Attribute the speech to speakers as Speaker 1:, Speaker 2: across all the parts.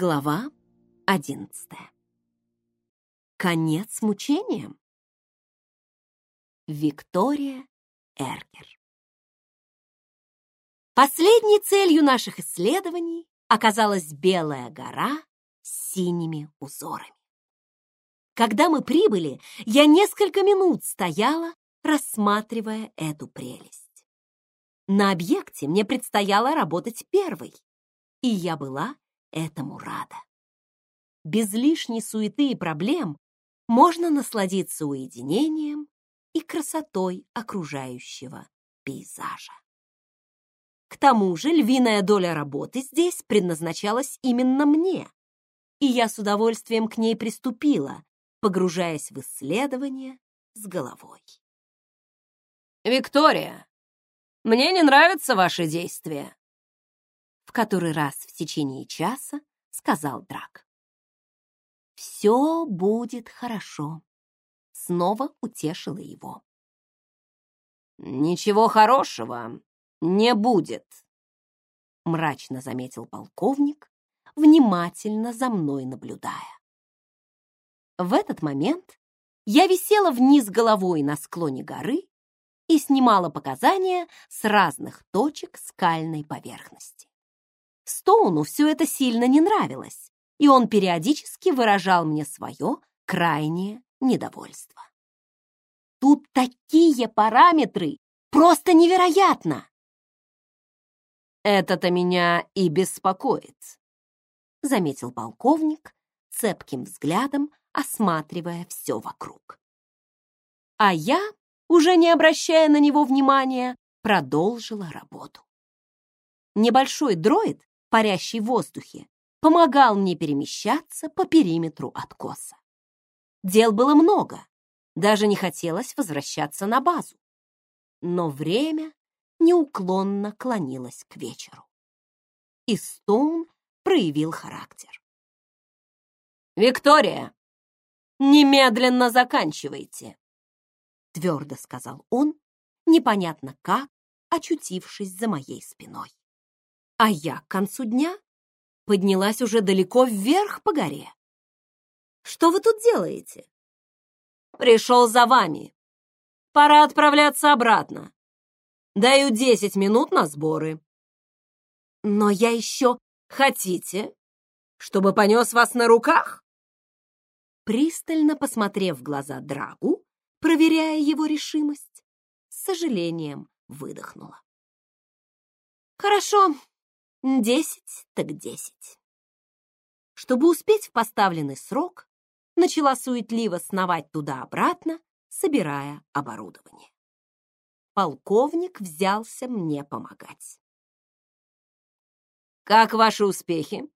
Speaker 1: Глава одиннадцатая. Конец мучениям? Виктория Эргер. Последней целью наших исследований оказалась Белая гора с синими узорами. Когда мы прибыли, я несколько минут стояла, рассматривая эту прелесть. На объекте мне предстояло работать первой, и я была этому рада. Без лишней суеты и проблем можно насладиться уединением и красотой окружающего пейзажа. К тому же львиная доля работы здесь предназначалась именно мне, и я с удовольствием к ней приступила, погружаясь в исследование с головой.
Speaker 2: «Виктория, мне не нравятся ваши действия»,
Speaker 1: в который раз в течение часа сказал Драк. «Все будет хорошо», — снова утешила его.
Speaker 2: «Ничего хорошего не будет», — мрачно заметил полковник, внимательно за мной наблюдая.
Speaker 1: В этот момент я висела вниз головой на склоне горы и снимала показания с разных точек скальной поверхности. Стоуну все это сильно не нравилось, и он периодически выражал мне свое крайнее недовольство. Тут такие параметры! Просто невероятно!
Speaker 2: Это-то меня и беспокоит, заметил полковник, цепким взглядом осматривая все вокруг. А я, уже не обращая на него внимания, продолжила работу. Небольшой дроид парящий в воздухе, помогал мне перемещаться по периметру откоса. Дел было много, даже не хотелось возвращаться на базу. Но время неуклонно клонилось к вечеру. И Стоун проявил характер. «Виктория, немедленно заканчивайте!»
Speaker 1: Твердо сказал он, непонятно как, очутившись за моей спиной. А я к концу дня поднялась уже далеко вверх по горе. Что вы тут делаете?
Speaker 2: Пришел за вами. Пора отправляться обратно. Даю десять минут на сборы.
Speaker 1: Но я еще...
Speaker 2: Хотите, чтобы понес вас на руках?
Speaker 1: Пристально посмотрев в глаза Драгу, проверяя его решимость, с сожалением выдохнула. Хорошо, Десять так десять. Чтобы успеть в поставленный срок, начала суетливо сновать туда-обратно, собирая оборудование. Полковник взялся мне помогать.
Speaker 2: «Как ваши успехи?»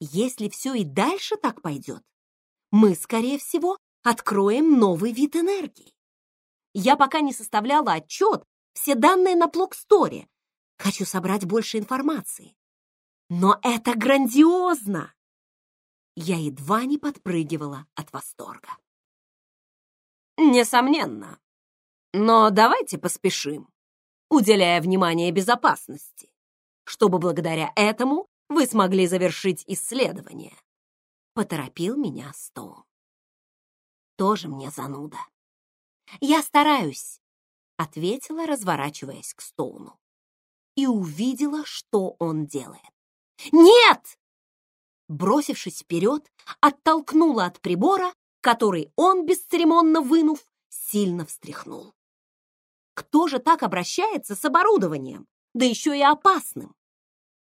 Speaker 1: «Если все и дальше так пойдет, мы, скорее всего, откроем новый вид энергии. Я пока не составляла отчет, все данные на Плоксторе, Хочу собрать больше информации. Но это грандиозно! Я едва не подпрыгивала от восторга.
Speaker 2: Несомненно. Но давайте поспешим, уделяя внимание безопасности, чтобы благодаря этому вы смогли завершить исследование.
Speaker 1: Поторопил меня Стоун. Тоже мне зануда. Я стараюсь, ответила, разворачиваясь к Стоуну и увидела, что он делает. «Нет!» Бросившись вперед, оттолкнула от прибора, который он, бесцеремонно вынув, сильно встряхнул. Кто же так обращается с оборудованием, да еще и опасным?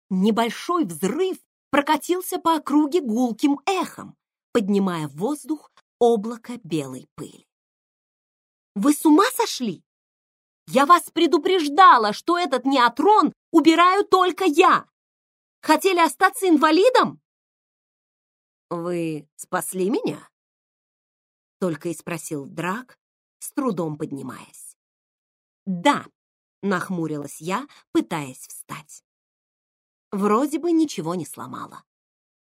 Speaker 1: Небольшой взрыв прокатился по округе гулким эхом, поднимая в воздух облако белой пыли. «Вы с ума сошли?» Я вас предупреждала, что этот неотрон убираю только я. Хотели остаться инвалидом?
Speaker 2: Вы спасли меня?
Speaker 1: Только и спросил Драк, с трудом поднимаясь. Да, нахмурилась я, пытаясь встать. Вроде бы ничего не сломала.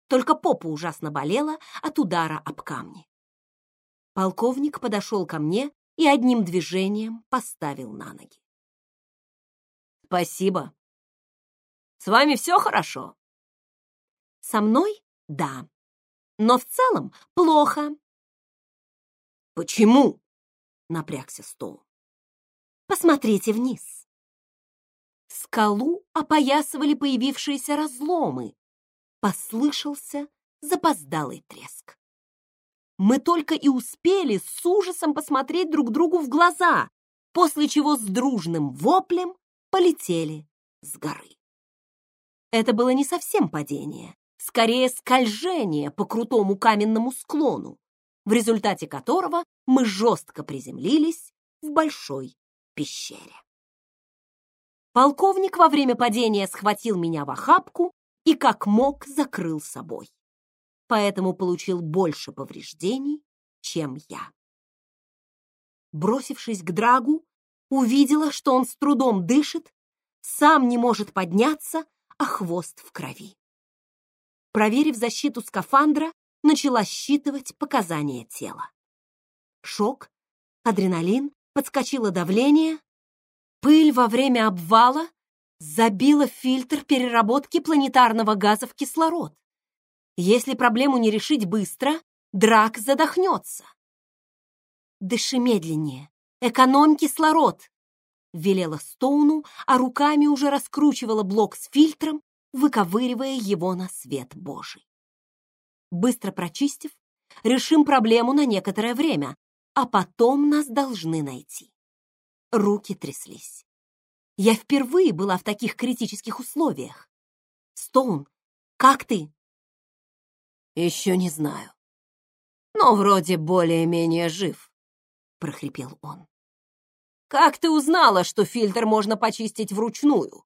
Speaker 1: Только попа ужасно болела от удара об камни. Полковник подошел ко мне и одним движением поставил на ноги.
Speaker 2: «Спасибо. С вами все хорошо?»
Speaker 1: «С Со мной — да. Но в целом плохо.
Speaker 2: Почему? Напрягся Стоун.
Speaker 1: Посмотрите вниз. Скалу опоясывали появившиеся разломы. Послышался запоздалый треск. Мы только и успели с ужасом посмотреть друг другу в глаза, после чего с дружным воплем полетели с горы. Это было не совсем падение, скорее скольжение по крутому каменному склону, в результате которого мы жестко приземлились в большой пещере. Полковник во время падения схватил меня в охапку и как мог закрыл собой. Поэтому получил больше повреждений, чем я. Бросившись к Драгу, увидела, что он с трудом дышит, сам не может подняться, а хвост в крови. Проверив защиту скафандра, начала считывать показания тела. Шок, адреналин, подскочило давление. Пыль во время обвала забила фильтр переработки планетарного газа в кислород. Если проблему не решить быстро, драк задохнется. «Дыши медленнее, экономь кислород», — велела Стоуну, а руками уже раскручивала блок с фильтром, выковыривая его на свет Божий. Быстро прочистив, решим проблему на некоторое время, а потом нас должны найти. Руки тряслись. Я впервые была в таких критических условиях. Стоун, как ты?
Speaker 2: Еще не знаю. Но вроде более-менее жив, прохрипел он. Как ты узнала, что фильтр можно почистить вручную?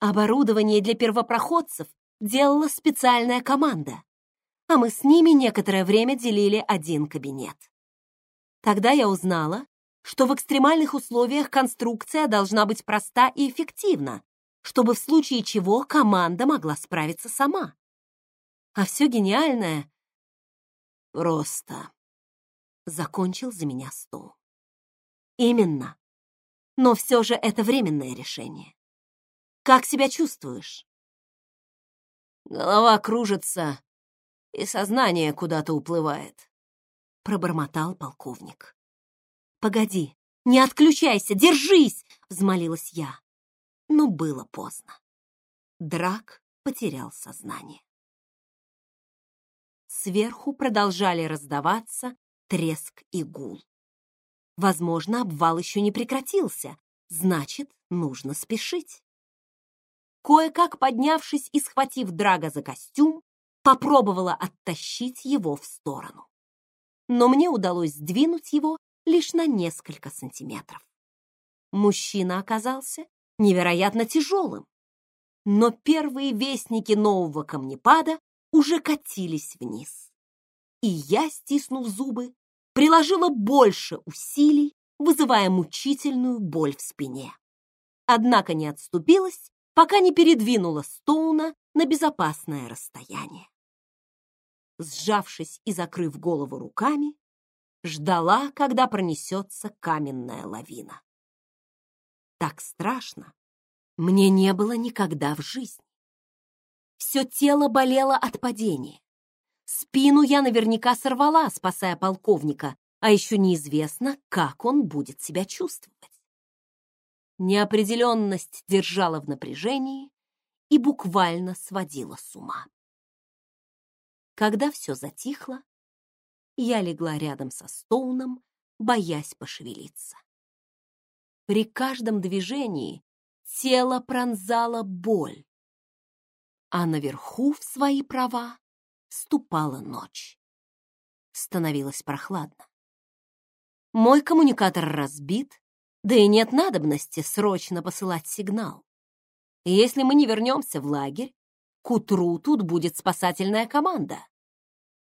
Speaker 1: Оборудование для первопроходцев делала специальная команда, а мы с ними некоторое время делили один кабинет. Тогда я узнала, что в экстремальных условиях конструкция должна быть проста и эффективна, чтобы в случае чего команда могла справиться сама. А все гениальное
Speaker 2: просто
Speaker 1: закончил за меня стол. Именно. Но все же это временное решение. Как себя чувствуешь?
Speaker 2: Голова кружится, и сознание куда-то уплывает.
Speaker 1: Пробормотал полковник. Погоди, не отключайся, держись! Взмолилась я. Но было поздно. Драк потерял сознание. Сверху продолжали раздаваться треск и гул. Возможно, обвал еще не прекратился, значит, нужно спешить. Кое-как поднявшись и схватив Драга за костюм, попробовала оттащить его в сторону. Но мне удалось сдвинуть его лишь на несколько сантиметров. Мужчина оказался невероятно тяжелым, но первые вестники нового камнепада уже катились вниз. И я, стиснув зубы, приложила больше усилий, вызывая мучительную боль в спине. Однако не отступилась пока не передвинула Стоуна на безопасное расстояние. Сжавшись и закрыв голову руками, ждала, когда пронесется каменная лавина. Так страшно мне не было никогда в жизни. Все тело болело от падения. Спину я наверняка сорвала, спасая полковника, а еще неизвестно, как он будет себя чувствовать. Неопределенность держала в напряжении и буквально сводила с ума. Когда все затихло, я легла рядом со Стоуном, боясь пошевелиться. При каждом движении тело пронзало боль, а наверху в свои права ступала ночь. Становилось прохладно. Мой коммуникатор разбит, да и нет надобности срочно посылать сигнал. Если мы не вернемся в лагерь, к утру тут будет спасательная команда.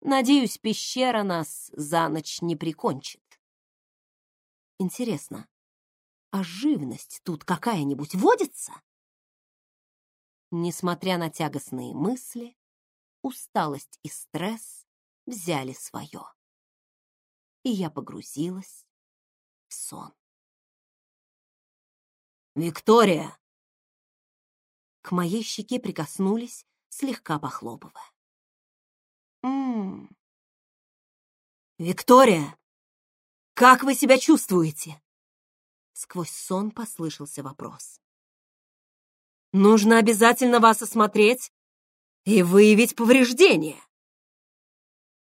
Speaker 1: Надеюсь, пещера нас за ночь не прикончит. Интересно, а живность тут какая-нибудь водится? Несмотря на тягостные мысли, усталость и стресс взяли свое. И я погрузилась в сон.
Speaker 2: «Виктория!»
Speaker 1: К моей щеке прикоснулись слегка похлопывая.
Speaker 2: «М-м-м».
Speaker 1: «Виктория, как вы себя чувствуете?» Сквозь сон послышался вопрос. «Нужно обязательно вас осмотреть и выявить повреждения».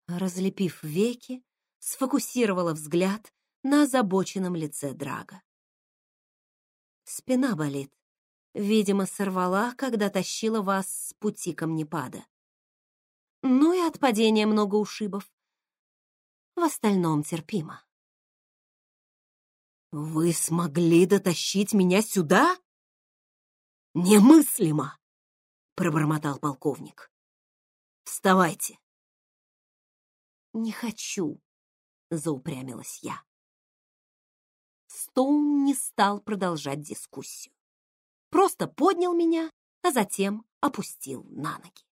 Speaker 1: Разлепив веки, сфокусировала взгляд на озабоченном лице Драга. Спина болит. Видимо, сорвала, когда тащила вас с пути камнепада. Ну и от падения много ушибов. В остальном терпимо. «Вы смогли дотащить меня сюда?» «Немыслимо!» — пробормотал полковник. «Вставайте!» «Не хочу», — заупрямилась я. Стоун не стал продолжать дискуссию. Просто поднял меня, а затем опустил на ноги.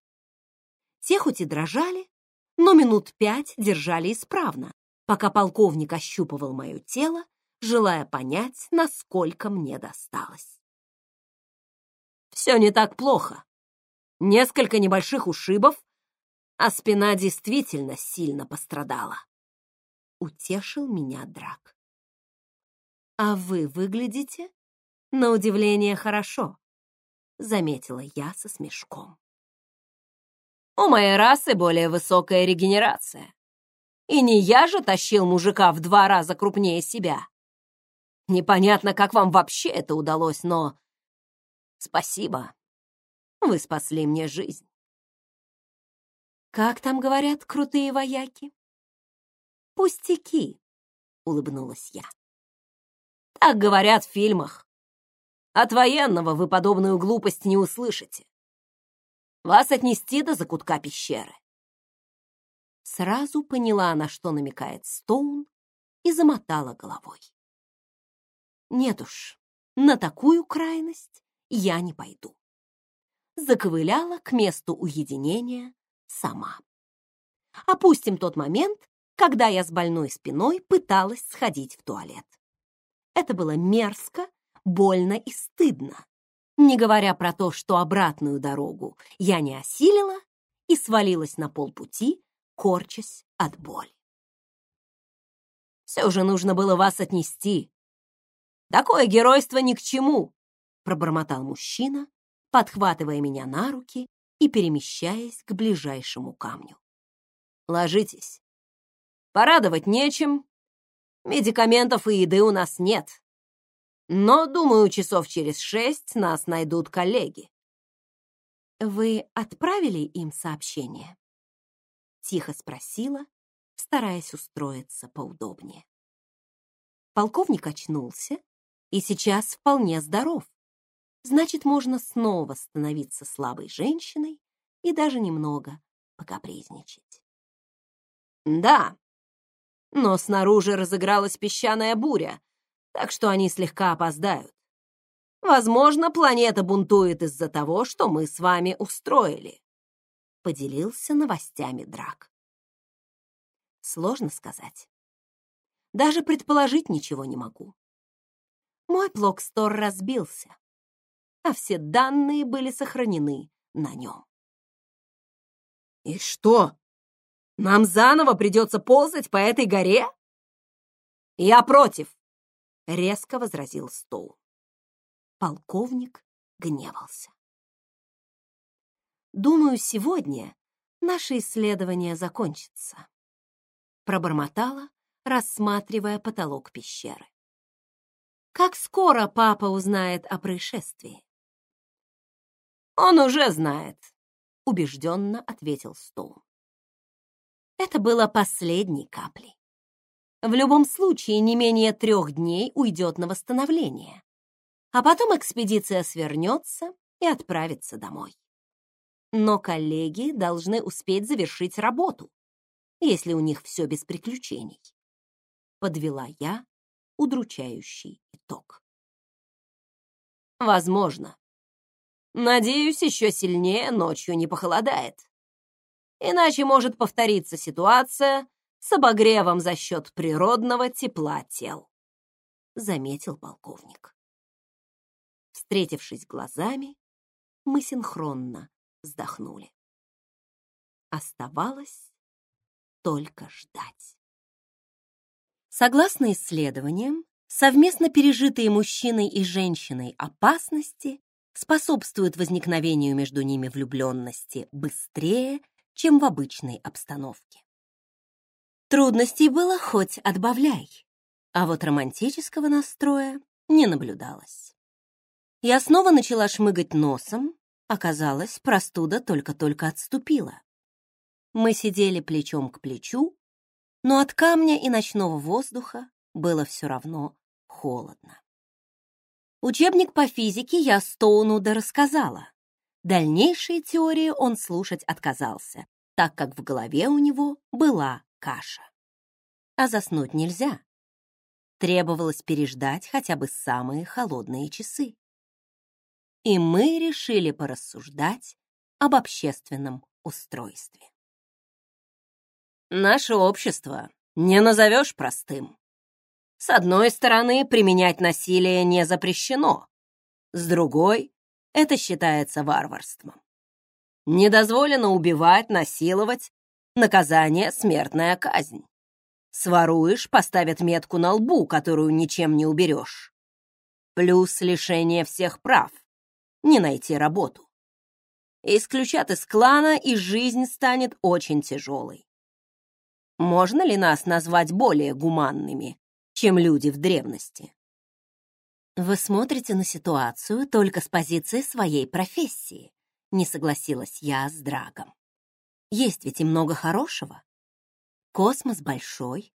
Speaker 1: Те хоть и дрожали, но минут пять держали исправно, пока полковник ощупывал мое тело, желая понять, насколько мне досталось. Все не так плохо. Несколько небольших ушибов, а спина действительно сильно пострадала. Утешил меня Драк. «А вы выглядите, на удивление, хорошо», — заметила я со смешком. «У моей расы более высокая регенерация. И не я же тащил мужика в два раза крупнее себя. Непонятно, как вам вообще это удалось, но... Спасибо. Вы спасли мне жизнь». «Как там говорят крутые вояки?» «Пустяки», — улыбнулась я. Так говорят в фильмах. От военного вы подобную глупость не услышите. Вас отнести до закутка пещеры. Сразу поняла, на что намекает Стоун, и замотала головой. Нет уж, на такую крайность я не пойду. Заковыляла к месту уединения сама. Опустим тот момент, когда я с больной спиной пыталась сходить в туалет. Это было мерзко, больно и стыдно. Не говоря про то, что обратную дорогу я не осилила и свалилась на полпути, корчась от боли. «Все же нужно было вас отнести. Такое геройство ни к чему», — пробормотал мужчина, подхватывая меня на руки и перемещаясь к ближайшему камню. «Ложитесь. Порадовать нечем, Медикаментов и еды у нас нет. Но, думаю, часов через шесть нас найдут коллеги. Вы отправили им сообщение? Тихо спросила, стараясь устроиться поудобнее. Полковник очнулся и сейчас вполне здоров. Значит, можно снова становиться слабой женщиной и даже немного покапризничать. Да, но снаружи разыгралась песчаная буря, так что они слегка опоздают. Возможно, планета бунтует из-за того, что мы с вами устроили. Поделился новостями Драк. Сложно сказать. Даже предположить ничего не могу. Мой Плокстор разбился, а все данные были сохранены на нем. «И что, нам заново придется ползать по этой горе? Я против, резко возразил Стоу. Полковник гневался. Думаю, сегодня наше исследование закончится, пробормотала, рассматривая потолок пещеры. Как скоро папа узнает о происшествии? Он уже знает, убежденно ответил Стоун. Это было последней каплей. В любом случае, не менее трех дней уйдет на восстановление. А потом экспедиция свернется и отправится домой. Но коллеги должны успеть завершить работу, если у них все без приключений. Подвела я удручающий итог. Возможно. Надеюсь, еще сильнее ночью не похолодает. Иначе может повториться ситуация с обогревом за счет природного тепла тел, заметил полковник. Встретившись глазами, мы синхронно вздохнули. Оставалось только ждать.
Speaker 2: Согласно исследованиям, совместно пережитые мужчиной и женщиной опасности способствуют возникновению между ними влюбленности быстрее, чем в обычной обстановке. Трудностей было хоть отбавляй, а вот романтического настроя не наблюдалось. Я снова начала шмыгать носом, оказалось, простуда только-только отступила. Мы сидели плечом к плечу, но от камня и ночного воздуха было все равно холодно. Учебник по физике я Стоуну рассказала. Дальнейшие теории он слушать отказался, так как в голове у него была каша. А заснуть нельзя. Требовалось переждать хотя бы самые холодные часы. И мы решили порассуждать об общественном устройстве. Наше общество не назовешь простым. С одной стороны, применять насилие не запрещено, с другой — это считается варварством. Не дозволено убивать, насиловать, наказание — смертная казнь. Своруешь — поставят метку на лбу, которую ничем не уберешь. Плюс лишение всех прав, не найти работу. Исключат из клана, и жизнь станет очень тяжелой. Можно ли нас назвать более гуманными, чем люди в древности? Вы смотрите на ситуацию только с позиции своей профессии, не согласилась я с Драгом. Есть ведь и много хорошего. Космос большой.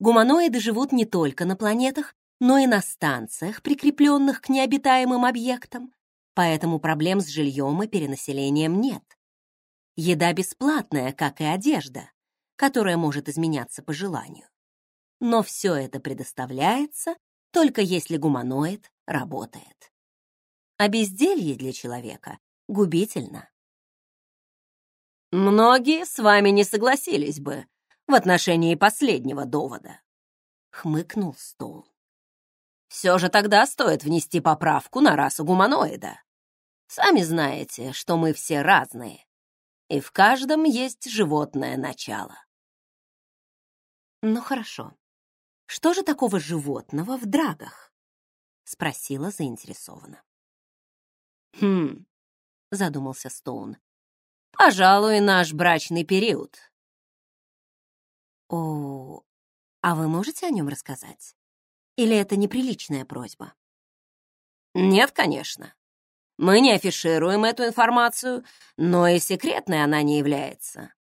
Speaker 2: Гуманоиды живут не только на планетах, но и на станциях, прикрепленных к необитаемым объектам, поэтому проблем с жильем и перенаселением нет. Еда бесплатная, как и одежда которая может изменяться по желанию. Но все это предоставляется только если гуманоид работает. А безделье для человека губительно. Многие с вами не согласились бы в отношении последнего довода, хмыкнул Стоун. Все же тогда стоит внести поправку на расу гуманоида. Сами знаете, что мы все разные, и в каждом есть животное начало. «Ну хорошо. Что же такого животного в драгах?» — спросила заинтересованно. «Хм», — задумался Стоун. «Пожалуй, наш брачный период». «О, а вы можете о нем рассказать? Или это неприличная просьба?» «Нет, конечно. Мы не афишируем эту информацию, но и секретной она не является.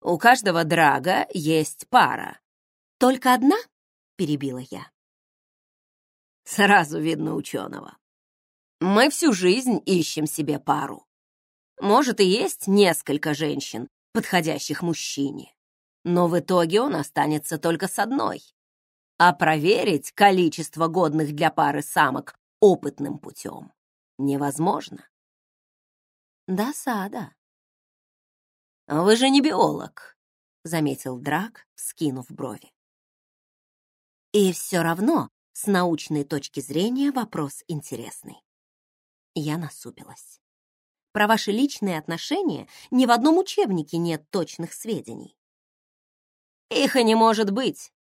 Speaker 2: У каждого драга есть пара, «Только одна?» — перебила я. Сразу видно ученого. Мы всю жизнь ищем себе пару. Может, и есть несколько женщин, подходящих мужчине, но в итоге он останется только с одной. А проверить количество годных для пары самок опытным путем невозможно. Досада. «Вы же не биолог», — заметил Драк, скинув брови. И все равно, с научной точки зрения, вопрос интересный. Я насупилась. Про ваши личные отношения ни в одном учебнике нет точных сведений. Их и не может быть.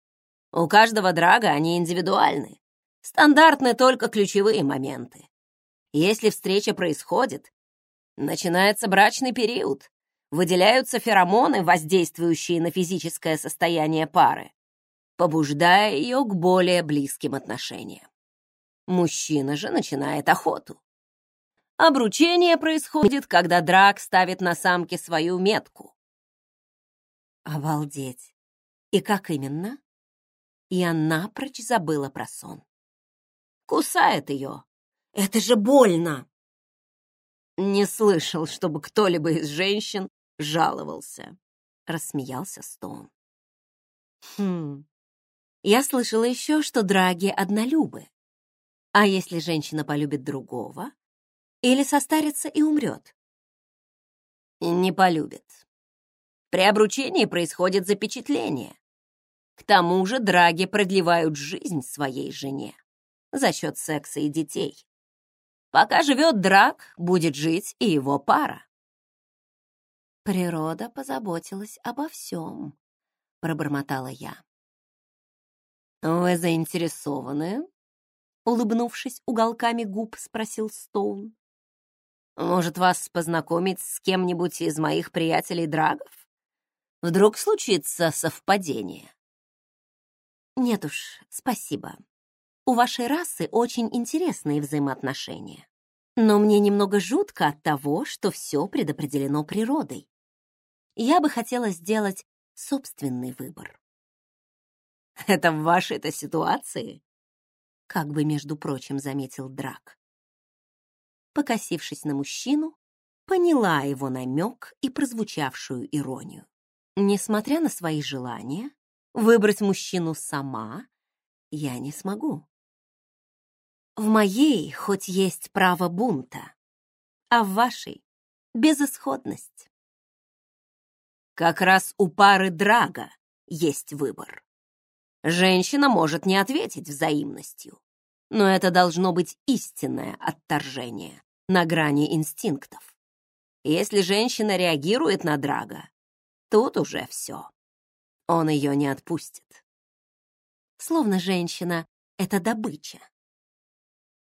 Speaker 2: У каждого драга они индивидуальны. Стандартны только ключевые моменты. Если встреча происходит, начинается брачный период, выделяются феромоны, воздействующие на физическое состояние пары побуждая ее к более близким отношениям. Мужчина же начинает охоту. Обручение происходит, когда драк ставит на самке свою метку. Обалдеть! И как именно? Я напрочь забыла про сон. Кусает ее. Это же больно! Не слышал, чтобы кто-либо из женщин жаловался. Рассмеялся Стоун. Хм, я слышала еще, что драги однолюбы. А если женщина полюбит другого? Или состарится и умрет? Не полюбит. При обручении происходит запечатление. К тому же драги продлевают жизнь своей жене за счет секса и детей. Пока живет драк, будет жить и его пара. Природа позаботилась обо всем, пробормотала я. «Вы заинтересованы?» Улыбнувшись уголками губ, спросил Стоун. «Может, вас познакомить с кем-нибудь из моих приятелей-драгов? Вдруг случится совпадение?» «Нет уж, спасибо. У вашей расы очень интересные взаимоотношения. Но мне немного жутко от того, что все предопределено природой. Я бы хотела сделать собственный выбор». «Это в вашей-то ситуации?» Как бы, между прочим, заметил Драк. Покосившись на мужчину, поняла его намек и прозвучавшую иронию. Несмотря на свои желания, Выбрать мужчину сама я не смогу. В моей хоть есть право бунта, а в вашей — безысходность. Как раз у пары Драга есть выбор. Женщина может не ответить взаимностью, но это должно быть истинное отторжение на грани инстинктов. Если женщина реагирует на Драга, тут уже все он ее не отпустит. Словно женщина — это добыча.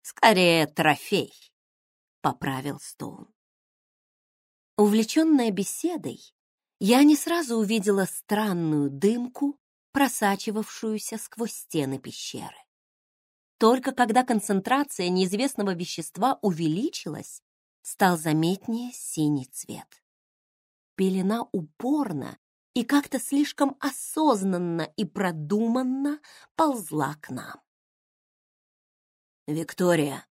Speaker 2: Скорее, трофей, — поправил Стоун. Увлеченная беседой, я не сразу увидела странную дымку, просачивавшуюся сквозь стены пещеры. Только когда концентрация неизвестного вещества увеличилась, стал заметнее синий цвет. Пелена упорно и как-то слишком осознанно и продуманно ползла к нам. «Виктория,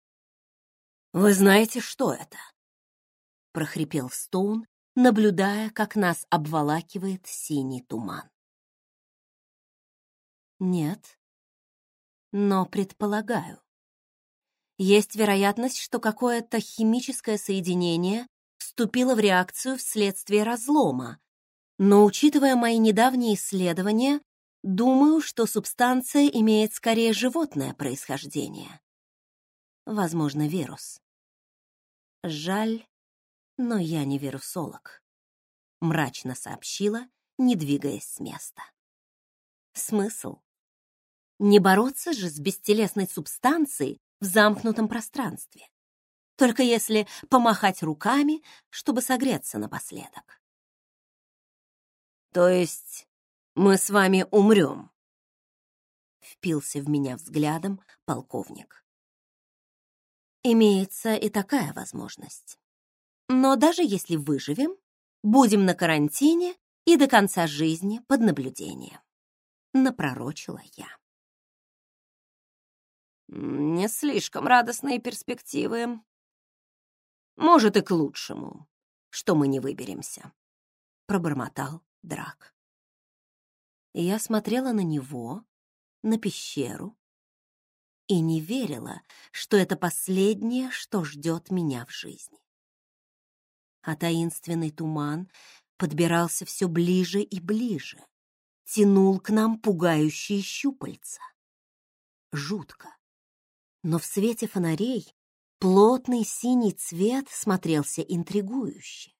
Speaker 2: вы знаете, что это?» — прохрипел Стоун, наблюдая, как нас обволакивает синий туман. «Нет, но предполагаю. Есть вероятность, что какое-то химическое соединение вступило в реакцию вследствие разлома, но, учитывая мои недавние исследования, думаю, что субстанция имеет скорее животное происхождение. Возможно, вирус. Жаль, но я не вирусолог, мрачно сообщила, не двигаясь с места. Смысл? Не бороться же с бестелесной субстанцией в замкнутом пространстве. Только если помахать руками, чтобы согреться напоследок. То есть мы с вами умрем? Впился в меня взглядом полковник. Имеется и такая возможность. Но даже если выживем, будем на карантине и до конца жизни под наблюдением. Напророчила я. Не слишком радостные перспективы. Может, и к лучшему, что мы не выберемся, пробормотал драк. Я смотрела на него, на пещеру, и не верила, что это последнее, что ждет меня в жизни. А таинственный туман подбирался все ближе и ближе, тянул к нам пугающие щупальца. Жутко. Но в свете фонарей плотный синий цвет смотрелся интригующе.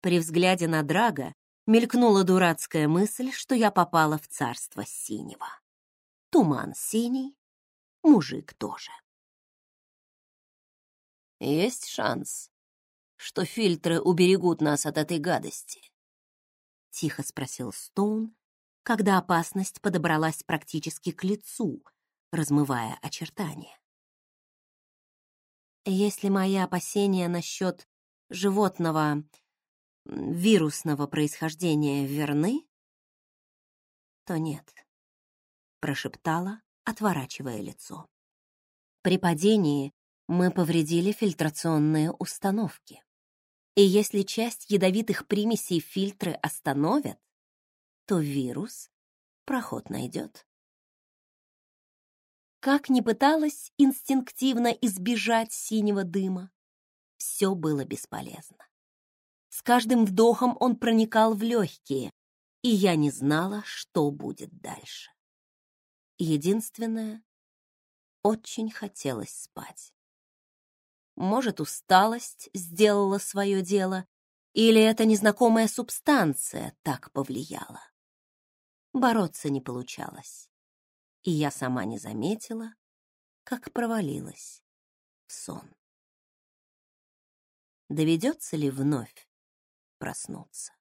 Speaker 2: При взгляде на Драга мелькнула дурацкая мысль, что я попала в царство синего. Туман синий, мужик тоже. Есть шанс, что фильтры уберегут нас от этой гадости? Тихо спросил Стоун, когда опасность подобралась практически к лицу, размывая очертания. Если мои опасения насчет животного вирусного происхождения верны, то нет, прошептала, отворачивая лицо. При падении мы повредили фильтрационные установки. И если часть ядовитых примесей фильтры остановят, то вирус проход найдет. Как ни пыталась инстинктивно избежать синего дыма, все было бесполезно. С каждым вдохом он проникал в легкие, и я не знала, что будет дальше. Единственное, очень хотелось спать. Может, усталость сделала свое дело, Или эта незнакомая субстанция так повлияла? Бороться не получалось, и я сама не заметила, как провалилась в сон. Доведется ли вновь проснуться?